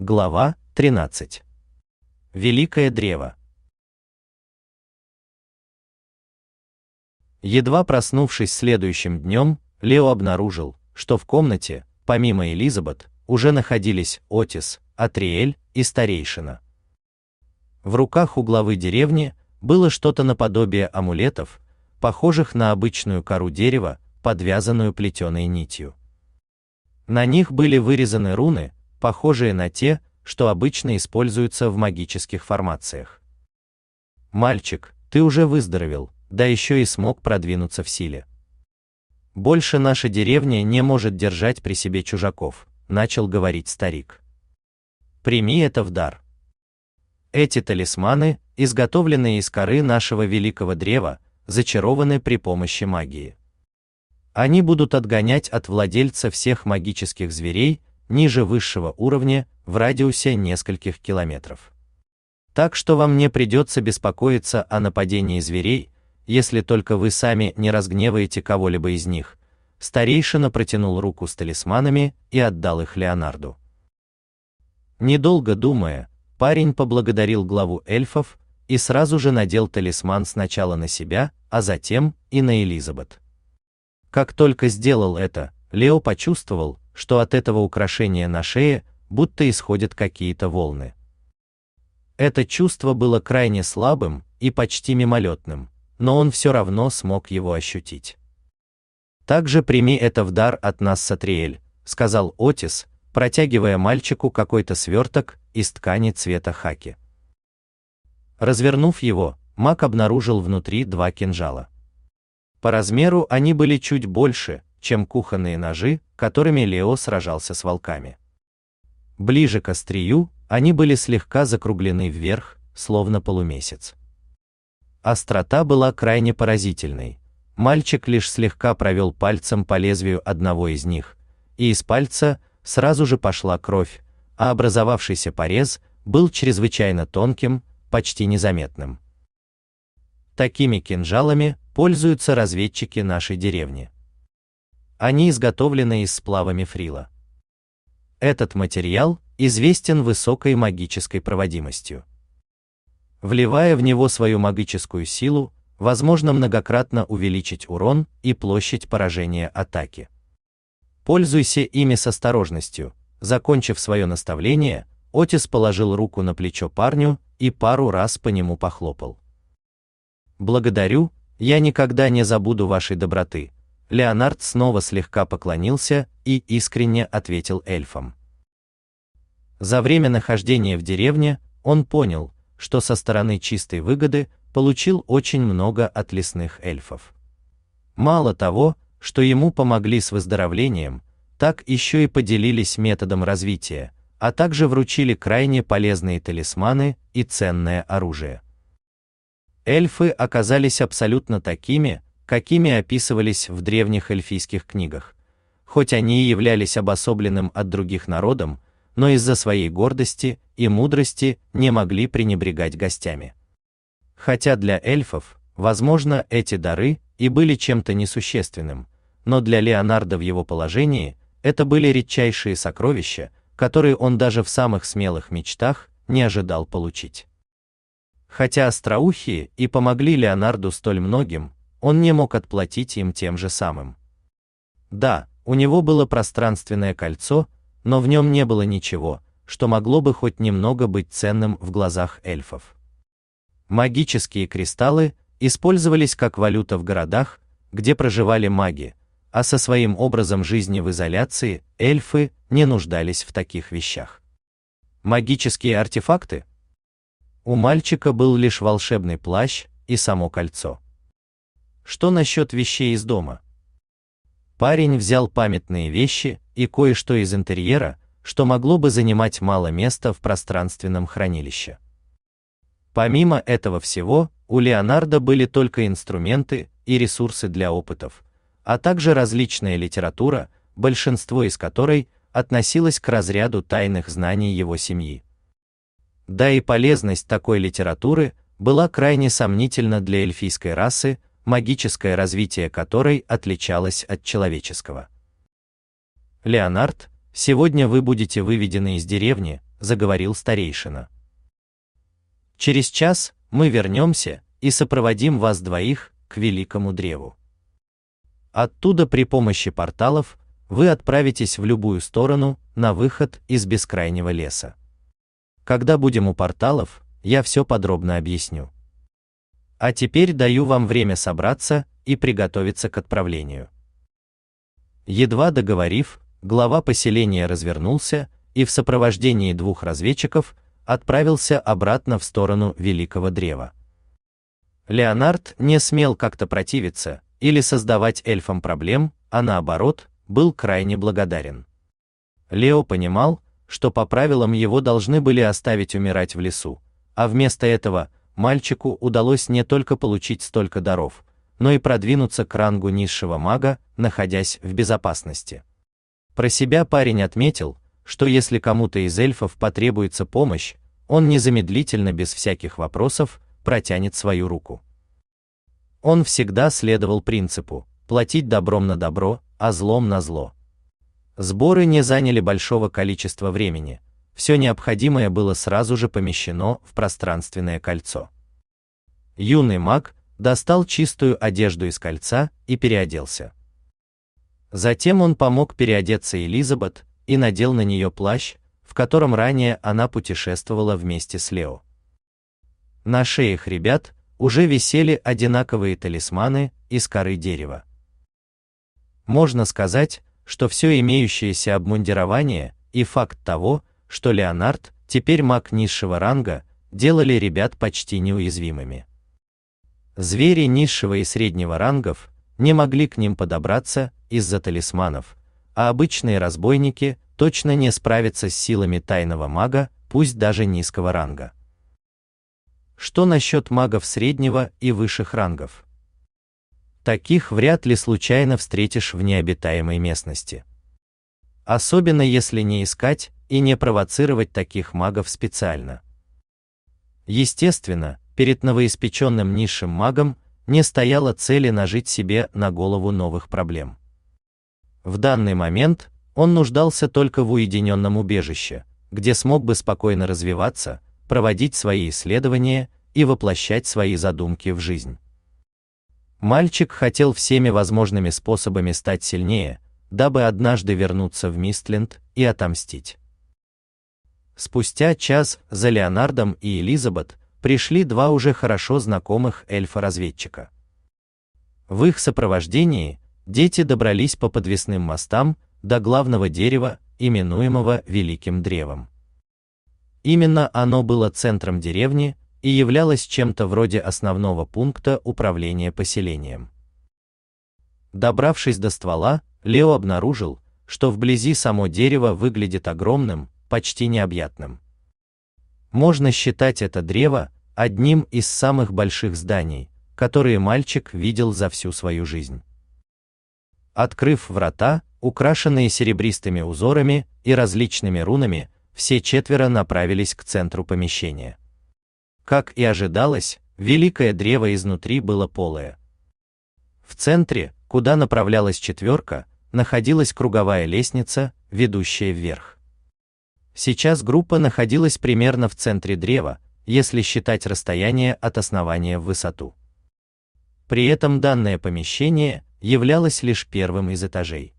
Глава 13. Великое древо. Едва проснувшись следующим днем, Лео обнаружил, что в комнате, помимо Элизабет, уже находились Отис, Атриэль и старейшина. В руках у главы деревни было что-то наподобие амулетов, похожих на обычную кору дерева, подвязанную плетеной нитью. На них были вырезаны руны, похожие на те, что обычно используются в магических формациях. Мальчик, ты уже выздоровел, да еще и смог продвинуться в силе. Больше наша деревня не может держать при себе чужаков, начал говорить старик. Прими это в дар. Эти талисманы, изготовленные из коры нашего великого древа, зачарованы при помощи магии. Они будут отгонять от владельца всех магических зверей ниже высшего уровня в радиусе нескольких километров. Так что вам не придется беспокоиться о нападении зверей, если только вы сами не разгневаете кого-либо из них. Старейшина протянул руку с талисманами и отдал их Леонарду. Недолго думая, парень поблагодарил главу эльфов и сразу же надел талисман сначала на себя, а затем и на Элизабет. Как только сделал это, Лео почувствовал, что от этого украшения на шее будто исходят какие-то волны. Это чувство было крайне слабым и почти мимолетным, но он все равно смог его ощутить. Также прими это в дар от нас, Сатриэль, сказал Отис, протягивая мальчику какой-то сверток из ткани цвета хаки. Развернув его, Мак обнаружил внутри два кинжала. По размеру они были чуть больше, чем кухонные ножи, которыми Лео сражался с волками. Ближе к острию они были слегка закруглены вверх, словно полумесяц. Острота была крайне поразительной. Мальчик лишь слегка провел пальцем по лезвию одного из них, и из пальца сразу же пошла кровь, а образовавшийся порез был чрезвычайно тонким, почти незаметным. Такими кинжалами пользуются разведчики нашей деревни. Они изготовлены из сплава мифрила. Этот материал известен высокой магической проводимостью. Вливая в него свою магическую силу, возможно многократно увеличить урон и площадь поражения атаки. Пользуйся ими с осторожностью. Закончив свое наставление, Отис положил руку на плечо парню и пару раз по нему похлопал. Благодарю, я никогда не забуду вашей доброты. Леонард снова слегка поклонился и искренне ответил эльфам. За время нахождения в деревне он понял, что со стороны чистой выгоды получил очень много от лесных эльфов. Мало того, что ему помогли с выздоровлением, так еще и поделились методом развития, а также вручили крайне полезные талисманы и ценное оружие. Эльфы оказались абсолютно такими, какими описывались в древних эльфийских книгах. Хоть они и являлись обособленным от других народом, но из-за своей гордости и мудрости не могли пренебрегать гостями. Хотя для эльфов, возможно, эти дары и были чем-то несущественным, но для Леонардо в его положении это были редчайшие сокровища, которые он даже в самых смелых мечтах не ожидал получить. Хотя остроухие и помогли Леонарду столь многим, он не мог отплатить им тем же самым. Да, у него было пространственное кольцо, но в нем не было ничего, что могло бы хоть немного быть ценным в глазах эльфов. Магические кристаллы использовались как валюта в городах, где проживали маги, а со своим образом жизни в изоляции эльфы не нуждались в таких вещах. Магические артефакты у мальчика был лишь волшебный плащ и само кольцо. Что насчет вещей из дома? Парень взял памятные вещи и кое-что из интерьера, что могло бы занимать мало места в пространственном хранилище. Помимо этого всего, у Леонардо были только инструменты и ресурсы для опытов, а также различная литература, большинство из которой относилось к разряду тайных знаний его семьи. Да и полезность такой литературы была крайне сомнительна для эльфийской расы, магическое развитие которой отличалось от человеческого. Леонард, сегодня вы будете выведены из деревни, заговорил старейшина. Через час мы вернемся и сопроводим вас двоих к великому древу. Оттуда при помощи порталов вы отправитесь в любую сторону на выход из бескрайнего леса. Когда будем у порталов, я все подробно объясню. А теперь даю вам время собраться и приготовиться к отправлению. Едва договорив, глава поселения развернулся и в сопровождении двух разведчиков отправился обратно в сторону Великого Древа. Леонард не смел как-то противиться или создавать эльфам проблем, а наоборот, был крайне благодарен. Лео понимал, что по правилам его должны были оставить умирать в лесу, а вместо этого мальчику удалось не только получить столько даров, но и продвинуться к рангу низшего мага, находясь в безопасности. Про себя парень отметил, что если кому-то из эльфов потребуется помощь, он незамедлительно без всяких вопросов протянет свою руку. Он всегда следовал принципу платить добром на добро, а злом на зло. Сборы не заняли большого количества времени. Все необходимое было сразу же помещено в пространственное кольцо. Юный маг достал чистую одежду из кольца и переоделся. Затем он помог переодеться Элизабет и надел на нее плащ, в котором ранее она путешествовала вместе с Лео. На шеях ребят уже висели одинаковые талисманы из коры дерева. Можно сказать, что все имеющееся обмундирование и факт того, что Леонард теперь маг низшего ранга, делали ребят почти неуязвимыми. Звери низшего и среднего рангов не могли к ним подобраться из-за талисманов, а обычные разбойники точно не справятся с силами тайного мага, пусть даже низкого ранга. Что насчет магов среднего и высших рангов? Таких вряд ли случайно встретишь в необитаемой местности. Особенно если не искать и не провоцировать таких магов специально. Естественно, перед новоиспеченным низшим магом не стояло цели нажить себе на голову новых проблем. В данный момент он нуждался только в уединенном убежище, где смог бы спокойно развиваться, проводить свои исследования и воплощать свои задумки в жизнь. Мальчик хотел всеми возможными способами стать сильнее, дабы однажды вернуться в Мистленд и отомстить. Спустя час за Леонардом и Элизабет пришли два уже хорошо знакомых эльфа-разведчика. В их сопровождении дети добрались по подвесным мостам до главного дерева, именуемого Великим Древом. Именно оно было центром деревни и являлось чем-то вроде основного пункта управления поселением. Добравшись до ствола, Лео обнаружил, что вблизи само дерево выглядит огромным, почти необъятным. Можно считать это древо одним из самых больших зданий, которые мальчик видел за всю свою жизнь. Открыв врата, украшенные серебристыми узорами и различными рунами, все четверо направились к центру помещения. Как и ожидалось, великое древо изнутри было полое. В центре, куда направлялась четверка, находилась круговая лестница, ведущая вверх. Сейчас группа находилась примерно в центре древа, если считать расстояние от основания в высоту. При этом данное помещение являлось лишь первым из этажей.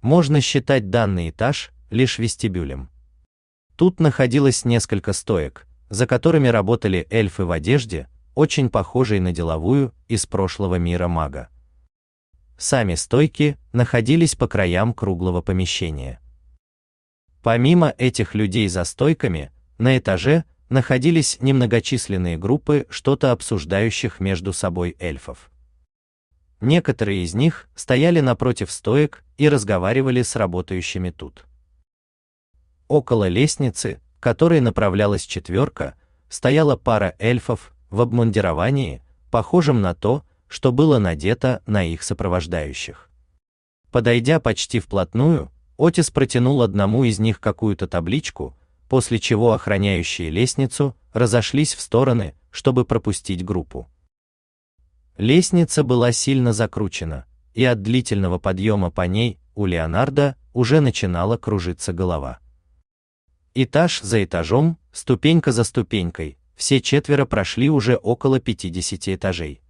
Можно считать данный этаж лишь вестибюлем. Тут находилось несколько стоек, за которыми работали эльфы в одежде, очень похожей на деловую из прошлого мира мага. Сами стойки находились по краям круглого помещения. Помимо этих людей за стойками, на этаже находились немногочисленные группы что-то обсуждающих между собой эльфов. Некоторые из них стояли напротив стоек и разговаривали с работающими тут. Около лестницы, к которой направлялась четверка, стояла пара эльфов в обмундировании, похожем на то, что было надето на их сопровождающих. Подойдя почти вплотную, Отис протянул одному из них какую-то табличку, после чего охраняющие лестницу разошлись в стороны, чтобы пропустить группу. Лестница была сильно закручена, и от длительного подъема по ней у Леонардо уже начинала кружиться голова. Этаж за этажом, ступенька за ступенькой, все четверо прошли уже около 50 этажей.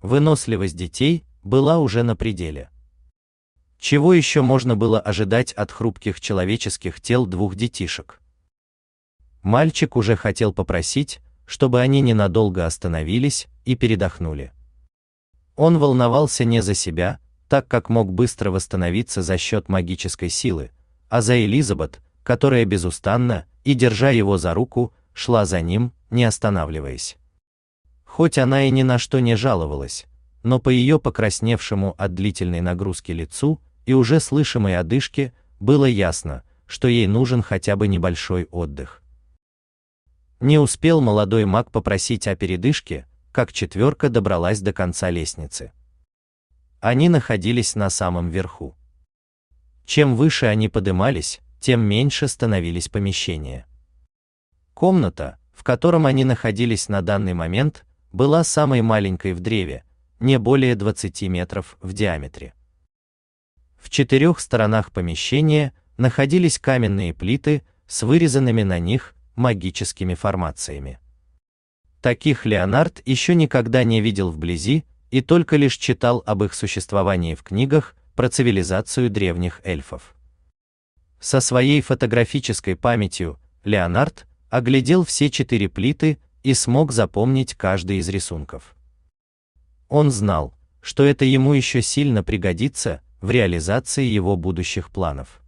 Выносливость детей была уже на пределе. Чего еще можно было ожидать от хрупких человеческих тел двух детишек? Мальчик уже хотел попросить, чтобы они ненадолго остановились и передохнули. Он волновался не за себя, так как мог быстро восстановиться за счет магической силы, а за Элизабет, которая безустанно и держа его за руку, шла за ним, не останавливаясь. Хоть она и ни на что не жаловалась, но по ее покрасневшему от длительной нагрузки лицу и уже слышимой одышке было ясно, что ей нужен хотя бы небольшой отдых. Не успел молодой маг попросить о передышке, как четверка добралась до конца лестницы. Они находились на самом верху. Чем выше они подымались, тем меньше становились помещения. Комната, в котором они находились на данный момент, была самой маленькой в древе, не более 20 метров в диаметре. В четырех сторонах помещения находились каменные плиты с вырезанными на них магическими формациями. Таких Леонард еще никогда не видел вблизи и только лишь читал об их существовании в книгах про цивилизацию древних эльфов. Со своей фотографической памятью Леонард оглядел все четыре плиты и смог запомнить каждый из рисунков. Он знал, что это ему еще сильно пригодится в реализации его будущих планов.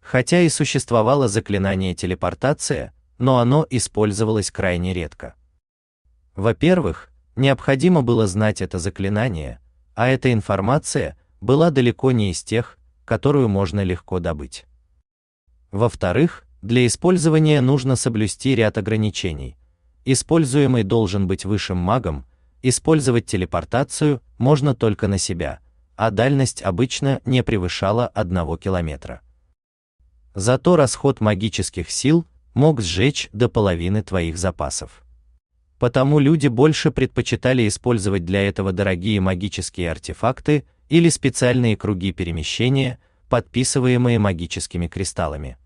Хотя и существовало заклинание телепортация, но оно использовалось крайне редко. Во-первых, необходимо было знать это заклинание, а эта информация была далеко не из тех, которую можно легко добыть. Во-вторых, для использования нужно соблюсти ряд ограничений. Используемый должен быть высшим магом, использовать телепортацию можно только на себя, а дальность обычно не превышала одного километра. Зато расход магических сил мог сжечь до половины твоих запасов. Потому люди больше предпочитали использовать для этого дорогие магические артефакты или специальные круги перемещения, подписываемые магическими кристаллами.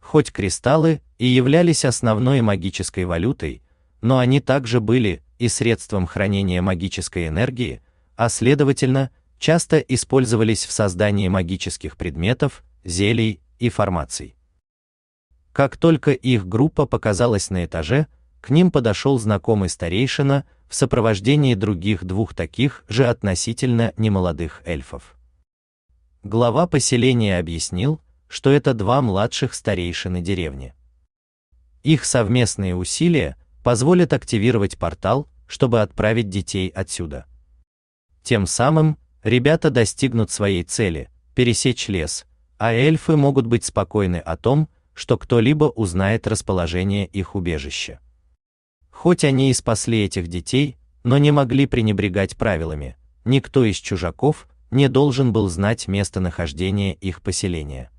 Хоть кристаллы и являлись основной магической валютой, но они также были и средством хранения магической энергии, а следовательно, часто использовались в создании магических предметов, зелий и формаций. Как только их группа показалась на этаже, к ним подошел знакомый старейшина в сопровождении других двух таких же относительно немолодых эльфов. Глава поселения объяснил, что это два младших старейшины деревни. Их совместные усилия позволят активировать портал, чтобы отправить детей отсюда. Тем самым ребята достигнут своей цели пересечь лес, а эльфы могут быть спокойны о том, что кто-либо узнает расположение их убежища. Хоть они и спасли этих детей, но не могли пренебрегать правилами. Никто из чужаков не должен был знать местонахождение их поселения.